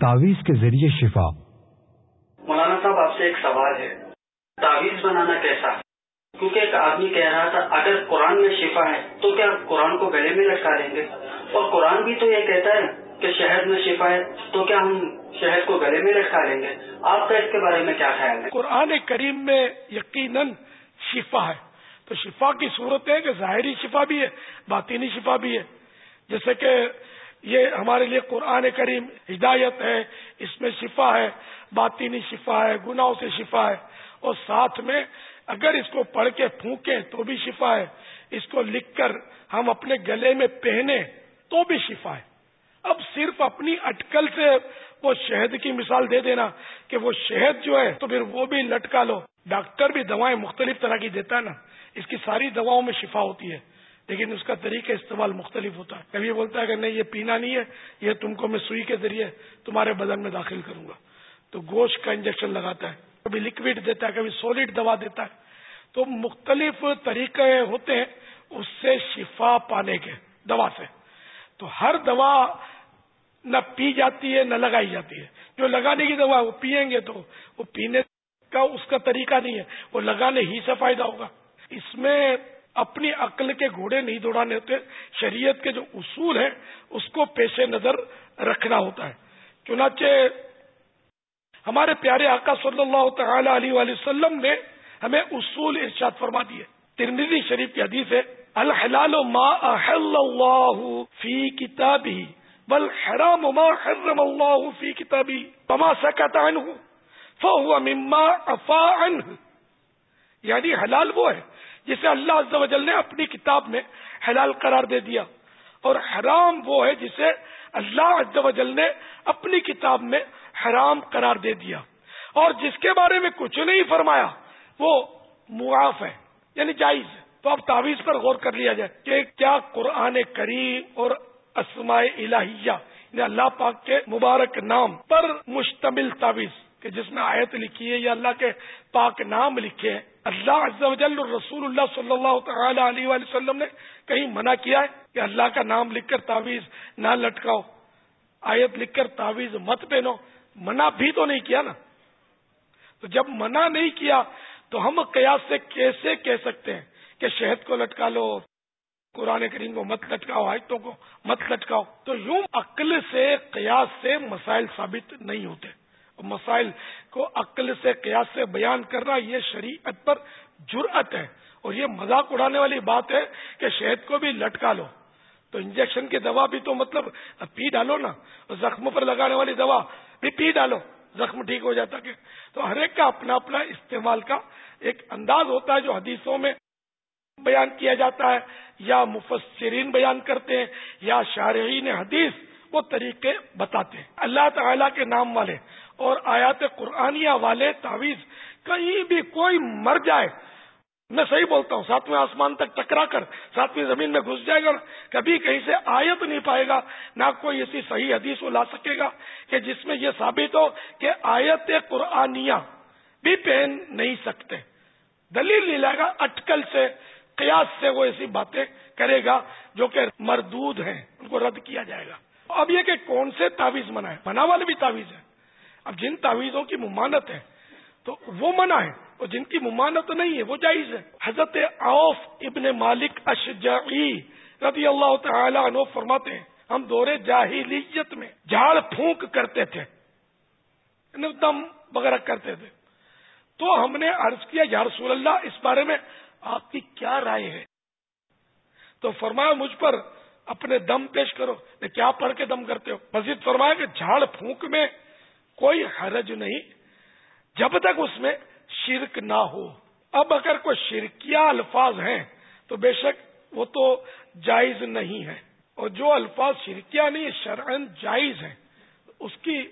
تعویذ کے ذریعے شفا۔ مولانا صاحب آپ سے ایک سوال ہے۔ تعویذ بنانا کیسا؟ کیونکہ ایک آدمی کہہ رہا تھا اگر قرآن میں شفا ہے تو کیا قرآن کو گلے میں لٹکا لیں گے؟ اور قرآن بھی تو یہ کہتا ہے کہ شہد میں شفا ہے تو کیا ہم شہد کو گلے میں لٹکا لیں گے؟ آپ کا اس کے بارے میں کیا خیال ہے؟ قرآن کریم میں یقیناً شفا ہے۔ تو شفا کی صورت ہے کہ ظاہری شفا بھی ہے باطینی شفا بھی ہے۔ جیسے کہ یہ ہمارے لیے قرآن کریم ہدایت ہے، اس میں شفا ہے باطینی شفا ہے، گناہوں سے شفا ہے۔ اور ساتھ میں اگر اس کو پڑھ کے پھونکیں تو بھی شفا ہے۔ اس کو لکھ کر ہم اپنے گلے میں پہنے تو بھی شفا ہے۔ اب صرف اپنی اٹکل سے وہ شہد کی مثال دے دینا کہ وہ شہد جو ہے تو پھر وہ بھی لٹکا لو۔ ڈاکٹر بھی دوائیں مختلف طرح کی دیتا ہے نا۔ اس کی ساری دواؤں میں شفا ہوتی ہے۔ لیکن اس کا طریقہ استعمال مختلف ہوتا ہے۔ کبھی بولتا ہے کہ نہیں، یہ پینا نہیں ہے، یہ تم کو میں سوئی کے ذریعے تمہارے بدن میں داخل کروں گا۔ تو گوشت کا انجیکشن لگاتا ہے، کبھی لکوڈ دیتا ہے، کبھی سولڈ دوا دیتا ہے۔ تو مختلف طریقے ہوتے ہیں، اس سے شفا پانے کے دوا سے۔ تو ہر دوا نہ پی جاتی ہے، نہ لگائی جاتی ہے۔ جو لگانے کی دوا وہ پیئیں گے تو وہ پینے کا اس کا طریقہ نہیں ہے، وہ لگانے ہی سے فائدہ ہوگا۔ اس میں اپنی عقل کے گھوڑے نہیں دوڑانے ہوتے، شریعت کے جو اصول ہیں، اس کو پیش نظر رکھنا ہوتا ہے۔ چنانچہ ہمارے پیارے آقا صلی اللہ تعالی علیہ وسلم نے ہمیں اصول ارشاد فرما دیے ترمیزی شریف کی حدیث ہے، الحلال ما احل اللہ فی کتابی بل حرام ما حرم اللہ فی کتابی بما سکت عنہ مما افا عنہ۔ یعنی حلال وہ ہے جسے اللہ عز و جل نے اپنی کتاب میں حلال قرار دے دیا۔ اور حرام وہ ہے جسے اللہ عز و جل نے اپنی کتاب میں حرام قرار دے دیا۔ اور جس کے بارے میں کچھ نہیں فرمایا، وہ معاف ہے یعنی جائز ہے۔ تو اب تعویذ پر غور کر لیا جائے کہ کیا قرآن کریم اور اسماء الہیہ یعنی اللہ پاک کے مبارک نام پر مشتمل تعویذ۔ کہ جس میں آیت لکھی ہے یا اللہ کے پاک نام لکھے ہیں، اللہ عز و جل رسول اللہ صلی اللہ تعالی علیہ وسلم نے کہیں منع کیا ہے کہ اللہ کا نام لکھ کر تعویذ نہ لٹکاؤ۔ آیت لکھ کر تعویذ مت پہنو۔ منع بھی تو نہیں کیا نا۔ تو جب منع نہیں کیا تو ہم قیاس سے کیسے کہہ سکتے ہیں کہ شہد کو لٹکا لو، قرآن کریم کو مت لٹکاؤ، آیتوں کو مت لٹکاؤ۔ تو یوں عقل سے، قیاس سے مسائل ثابت نہیں ہوتے۔ مسائل کو عقل سے، قیاس سے بیان کرنا یہ شریعت پر جرأت ہے۔ اور یہ مذاق اڑانے والی بات ہے کہ شہد کو بھی لٹکا لو۔ تو انجیکشن کی دوا بھی تو مطلب پی ڈالو نا زخم پر لگانے والی دوا بھی پی ڈالو، زخم ٹھیک ہو جاتا کہ۔ تو ہر ایک کا اپنا اپنا استعمال کا ایک انداز ہوتا ہے جو حدیثوں میں بیان کیا جاتا ہے۔ یا مفسرین بیان کرتے ہیں، یا شارعین حدیث وہ طریقے بتاتے ہیں۔ اللہ تعالی کے نام والے اور آیات قرآنیہ والے تعویذ، کہیں بھی کوئی مر جائے، میں صحیح بولتا ہوں، ساتویں آسمان تک ٹکرا کر، ساتویں زمین میں گھس جائے گا کبھی کہیں سے آیت نہیں پائے گا، نہ کوئی ایسی صحیح حدیث وہ لا سکے گا کہ جس میں یہ ثابت ہو کہ آیت قرآنیہ بھی پہن نہیں سکتے۔ دلیل نہیں لائے گا، اٹکل سے، قیاس سے وہ ایسی باتیں کرے گا جو کہ مردود ہیں، ان کو رد کیا جائے گا۔ اب یہ کہ کون سے تعویذ منع ہے منا والے بھی تعویذ ہیں۔ اب جن تعویذوں کی ممانت ہے، تو وہ منع ہے، اور جن کی ممانت نہیں ہے، وہ جائز ہے۔ حضرت عوف ابن مالک اشجعی رضی اللہ تعالی عنہ فرماتے ہیں، ہم دورے جاہلیت میں جھاڑ پھونک کرتے تھے یعنی دم وغیرہ کرتے تھے۔ تو ہم نے عرض کیا، یا رسول اللہ، اس بارے میں آپ کی کیا رائے ہے؟ تو فرمایا، مجھ پر اپنے دم پیش کرو۔ کیا پڑھ کے دم کرتے ہو؟ مزید فرمایا کہ جھاڑ پھونک میں کوئی حرج نہیں جب تک اس میں شرک نہ ہو۔ اب اگر کوئی شرکیہ الفاظ ہیں تو بے شک وہ تو جائز نہیں ہے۔ اور جو الفاظ شرکیہ نہیں شرعن جائز ہیں۔ اس کی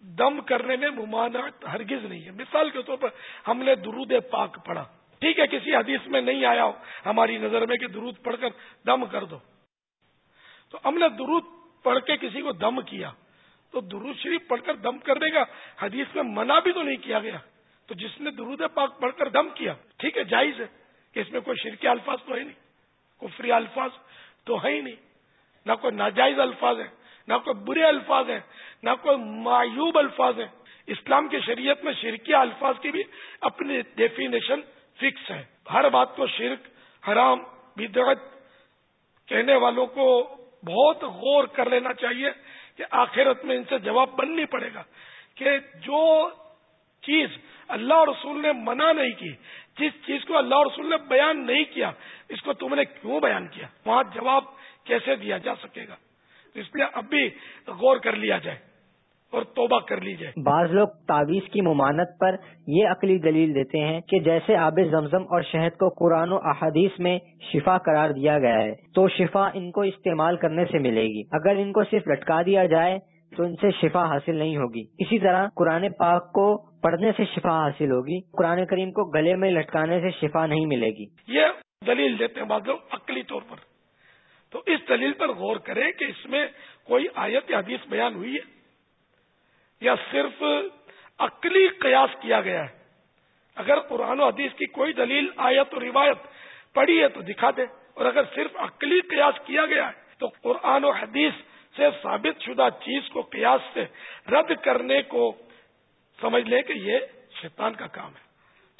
دم کرنے میں ممانعت ہرگز نہیں ہے۔ مثال کے طور پر ہم نے درود پاک پڑھا۔ ٹھیک ہے، کسی حدیث میں نہیں آیا ہو، ہماری نظر میں کہ درود پڑھ کر دم کر دو۔ تو ہم نے درود پڑھ کے کسی کو دم کیا۔ تو درود شریف پڑھ کر دم کرنے کا حدیث میں منع بھی تو نہیں کیا گیا۔ تو جس نے درود پاک پڑھ کر دم کیا، ٹھیک ہے، جائز ہے کہ اس میں کوئی شرکی الفاظ تو ہے نہیں کفری الفاظ تو ہے ہی نہیں۔ نہ کوئی ناجائز الفاظ ہے نہ کوئی برے الفاظ ہیں، نہ کوئی معیوب الفاظ ہیں۔ اسلام کی شریعت میں شرکیہ الفاظ کی بھی اپنی ڈیفینیشن فکس ہے۔ ہر بات کو شرک، حرام، بدعت کہنے والوں کو بہت غور کر لینا چاہیے۔ کہ آخرت میں ان سے جواب بننی پڑے گا کہ جو چیز اللہ اور رسول نے منع نہیں کی، جس چیز کو اللہ اور رسول نے بیان نہیں کیا، اس کو تم نے کیوں بیان کیا؟ وہاں جواب کیسے دیا جا سکے گا؟ اس لیے اب بھی غور کر لیا جائے۔ اور توبہ کر لی جائے بعض لوگ تعویذ کی ممانت پر یہ عقلی دلیل دیتے ہیں کہ جیسے آب زمزم اور شہد کو قرآن و احادیث میں شفا قرار دیا گیا ہے تو شفا ان کو استعمال کرنے سے ملے گی۔ اگر ان کو صرف لٹکا دیا جائے تو ان سے شفا حاصل نہیں ہوگی۔ اسی طرح قرآن پاک کو پڑھنے سے شفا حاصل ہوگی۔ قرآن کریم کو گلے میں لٹکانے سے شفا نہیں ملے گی۔ یہ دلیل دیتے ہیں بعض لوگ عقلی طور پر۔ تو اس دلیل پر غور کریں کہ اس میں کوئی آیت یا حدیث بیان ہوئی ہے۔ یا صرف عقلی قیاس کیا گیا ہے؟ اگر قرآن و حدیث کی کوئی دلیل، آیت و روایت پڑی ہے تو دکھا دے، اور اگر صرف عقلی قیاس کیا گیا ہے تو قرآن و حدیث سے ثابت شدہ چیز کو قیاس سے رد کرنے کو سمجھ لیں کہ یہ شیطان کا کام ہے۔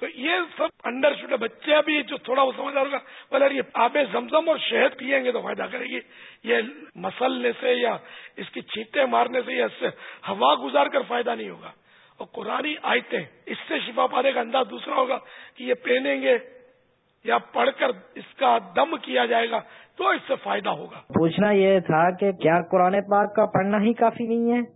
تو یہ سب انڈر شدہ بچے بھی جو تھوڑا وہ سمجھ ہوگا بولے یہ آب زمزم اور شہد پیئیں گے تو فائدہ کرے گی یہ مسلنے سے یا اس کی چیتے مارنے سے یا اس سے ہوا گزار کر فائدہ نہیں ہوگا۔ اور قرآن آئے اس سے شفا پانے کا انداز دوسرا ہوگا کہ یہ پہنیں گے یا پڑھ کر اس کا دم کیا جائے گا تو اس سے فائدہ ہوگا۔ پوچھنا یہ تھا کہ کیا قرآن پاک کا پڑھنا ہی کافی نہیں ہے؟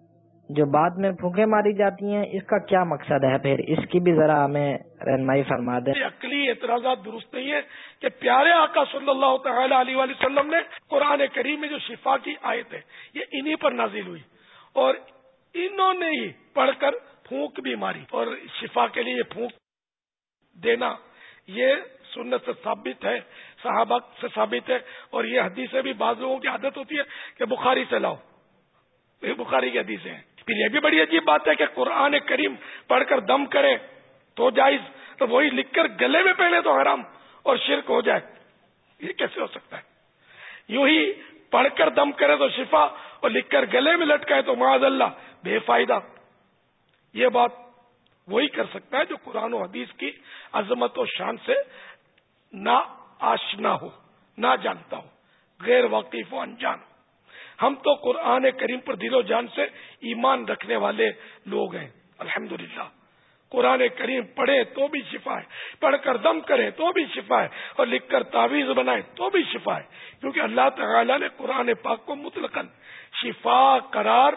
جو بعد میں پھونکے ماری جاتی ہیں، اس کا کیا مقصد ہے؟ پھر اس کی بھی ذرا ہمیں رہنمائی فرما دیں۔ عقلی اعتراضات درست نہیں ہے کہ پیارے آقا صلی اللہ تعالی علیہ وسلم نے قرآن کریم میں جو شفا کی آیت ہے، یہ انہی پر نازل ہوئی۔ اور انہوں نے ہی پڑھ کر پھونک بھی ماری۔ اور شفا کے لیے پھونک دینا، یہ سنت سے ثابت ہے، صحابہ سے ثابت ہے۔ اور یہ حدیثیں بھی بعض لوگوں کی عادت ہوتی ہے کہ بخاری سے لاؤ۔ یہ بخاری کی حدیثیں ہیں۔ پھر یہ بھی بڑی عجیب بات ہے کہ قرآن کریم پڑھ کر دم کرے تو جائز، تو وہی لکھ کر گلے میں پہلے تو حرام اور شرک ہو جائے۔ یہ کیسے ہو سکتا ہے؟ یوں ہی پڑھ کر دم کرے تو شفا اور لکھ کر گلے میں لٹکائے تو معاذ اللہ، بے فائدہ۔ یہ بات وہی کر سکتا ہے جو قرآن و حدیث کی عظمت و شان سے نہ آشنا ہو نہ جانتا ہو، غیر واقف و انجان۔ ہم تو قرآن کریم پر دل و جان سے ایمان رکھنے والے لوگ ہیں۔ الحمد قرآن کریم پڑھے تو بھی شفا ہے، پڑھ کر دم کرے تو بھی شفا ہے، اور لکھ کر تعویذ بنائے تو بھی شفا ہے۔ کیونکہ اللہ تعالی نے قرآن پاک کو مطلق شفا قرار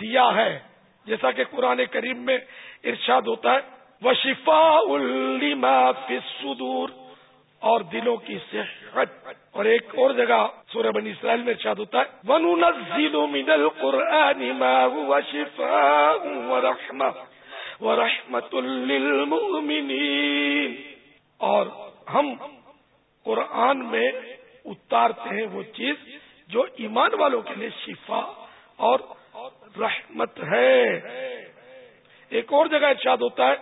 دیا ہے۔ جیسا کہ قرآن کریم میں ارشاد ہوتا ہے وہ شفا الدور اور دلوں کی صحت۔ اور ایک اور جگہ سورہ بنی اسرائیل میں ارشاد ہوتا ہے، وَنُنَزِّلُ مِنَ الْقُرْآنِ مَا هُوَ شِفَاءٌ وَرَحْمَةٌ وَرَحْمَةٌ لِّلْمُؤْمِنِينَ۔ اور ہم قرآن میں اتارتے ہیں وہ چیز جو ایمان والوں کے لیے شفا اور رحمت ہے۔ ایک اور جگہ ارشاد ہوتا ہے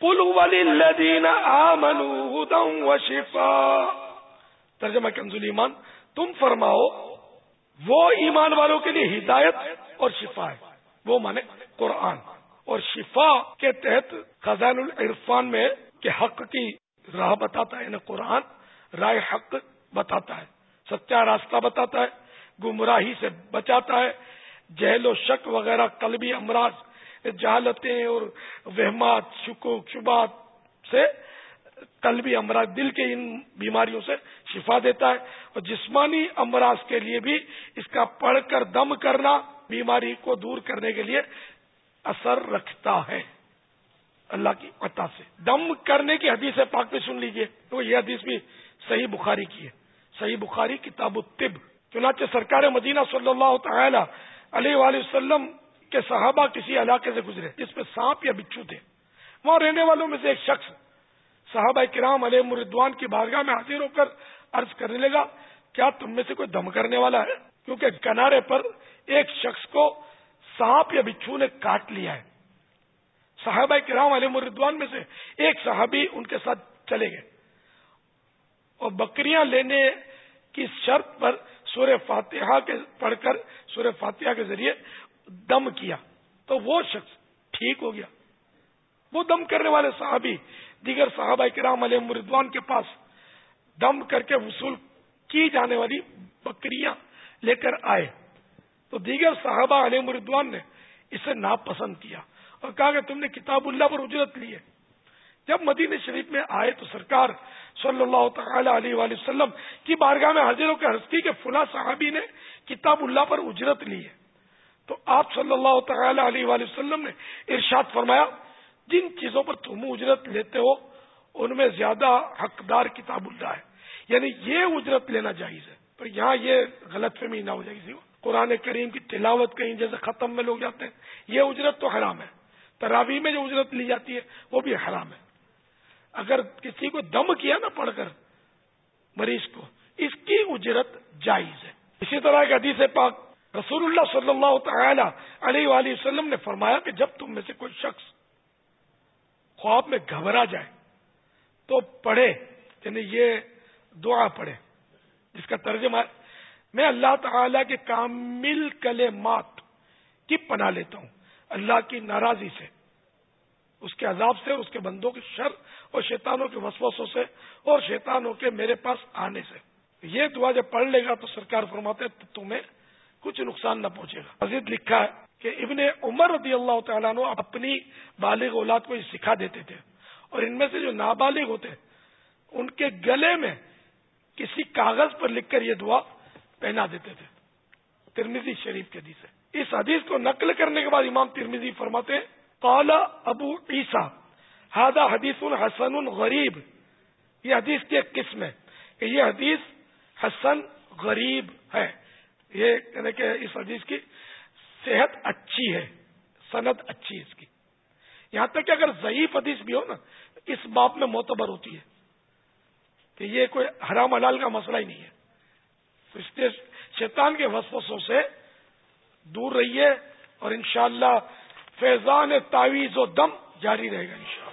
پل والدین و شفا ترجمہ کنزول ایمان، تم فرماؤ، وہ ایمان والوں کے لیے ہدایت اور شفا ہے۔ وہ مانے قرآن۔ اور شفا کے تحت خزان العرفان میں کہ حق کی راہ بتاتا ہے یعنی قرآن رائے حق بتاتا ہے سچا راستہ بتاتا ہے، گمراہی سے بچاتا ہے، جہل و شک وغیرہ، قلبی امراض، جہالتیں اور وہمات شکو شبات سے قلبی امراض دل کے ان بیماریوں سے شفا دیتا ہے اور جسمانی امراض کے لیے بھی اس کا پڑھ کر دم کرنا بیماری کو دور کرنے کے لیے اثر رکھتا ہے۔ اللہ کی عطا سے۔ دم کرنے کی حدیث پاک میں سن لیجیے۔ تو یہ حدیث بھی صحیح بخاری کی ہے۔ صحیح بخاری، کتاب الطب۔ چنانچہ سرکار مدینہ صلی اللہ تعالی علیہ وآلہ وسلم کہ صحابہ کسی علاقے سے گزرے، جس پہ سانپ یا بچھو تھے۔ وہاں رہنے والوں میں سے ایک شخص صحابہ کرام علیہ مردوان کی بارگاہ میں حاضر ہو کر عرض کرنے لگا، کیا تم میں سے کوئی دم کرنے والا ہے؟ کیونکہ کنارے پر ایک شخص کو سانپ یا بچھو نے کاٹ لیا ہے۔ صحابہ کرام علیہ مردوان میں سے ایک صحابی ان کے ساتھ چلے گئے۔ اور بکریاں لینے کی شرط پر سورہ فاتحہ کے، پڑھ کر سورہ فاتحہ کے ذریعے دم کیا۔ تو وہ شخص ٹھیک ہو گیا۔ وہ دم کرنے والے صحابی دیگر صحابہ کرام علیہ مردوان کے پاس دم کر کے وصول کی جانے والی بکریاں لے کر آئے۔ تو دیگر صحابہ علیہ مردوان نے اسے ناپسند کیا اور کہا کہ تم نے کتاب اللہ پر اجرت لی ہے۔ جب مدینہ شریف میں آئے تو سرکار صلی اللہ تعالی علیہ وآلہ وسلم کی بارگاہ میں حاضر ہو کے ہستی کے فلاں صحابی نے کتاب اللہ پر اجرت لی ہے۔ تو آپ صلی اللہ تعالی علیہ وآلہ وسلم نے ارشاد فرمایا جن چیزوں پر تم اجرت لیتے ہو، ان میں زیادہ حقدار کتاب اللہ ہے۔ یعنی یہ اجرت لینا جائز ہے۔ تو یہاں یہ غلط فہمی نہ ہو جائے کسی کو۔ قرآن کریم کی تلاوت کہیں جیسے ختم میں لوگ جاتے ہیں، یہ اجرت تو حرام ہے۔ تراوی میں جو اجرت لی جاتی ہے، وہ بھی حرام ہے۔ اگر کسی کو دم کیا نا پڑھ کر، مریض کو، اس کی اجرت جائز ہے۔ اسی طرح کے حدیث پاک رسول اللہ صلی اللہ تعالی علیہ وآلہ وسلم نے فرمایا کہ جب تم میں سے کوئی شخص خواب میں گھبرا جائے تو پڑھے یعنی یہ دعا پڑھے، جس کا ترجمہ ہے میں اللہ تعالی کے کامل کلے مات کی پناہ لیتا ہوں۔ اللہ کی ناراضی سے، اس کے عذاب سے، اس کے بندوں کی شر اور شیطانوں کے وسوسوں سے اور شیطانوں کے میرے پاس آنے سے۔ یہ دعا جب پڑھ لے گا تو سرکار فرماتے تو تمہیں کچھ نقصان نہ پہنچے گا۔ مزید لکھا ہے کہ ابن عمر رضی اللہ تعالیٰ نے اپنی بالغ اولاد کو یہ سکھا دیتے تھے اور ان میں سے جو نابالغ ہوتے ان کے گلے میں کسی کاغذ پر لکھ کر یہ دعا پہنا دیتے تھے۔ ترمیزی شریف کے حدیث ہے۔ اس حدیث کو نقل کرنے کے بعد امام ترمیزی فرماتے ہیں ابو عیسا ہادہ حدیث حسن غریب۔ یہ حدیث کی ایک قسم ہے کہ یہ حدیث حسن غریب ہے۔ یہ یعنی کہ اس حدیث کی صحت اچھی ہے، صنعت اچھی ہے اس کی۔ یہاں تک کہ اگر ضعیف حدیث بھی ہو نا، اس باپ میں معتبر ہوتی ہے کہ یہ کوئی حرام حلال کا مسئلہ ہی نہیں ہے۔ تو اس لیے شیطان کے وسوسوں سے دور رہیے اور انشاءاللہ فیضان تعویز و دم جاری رہے گا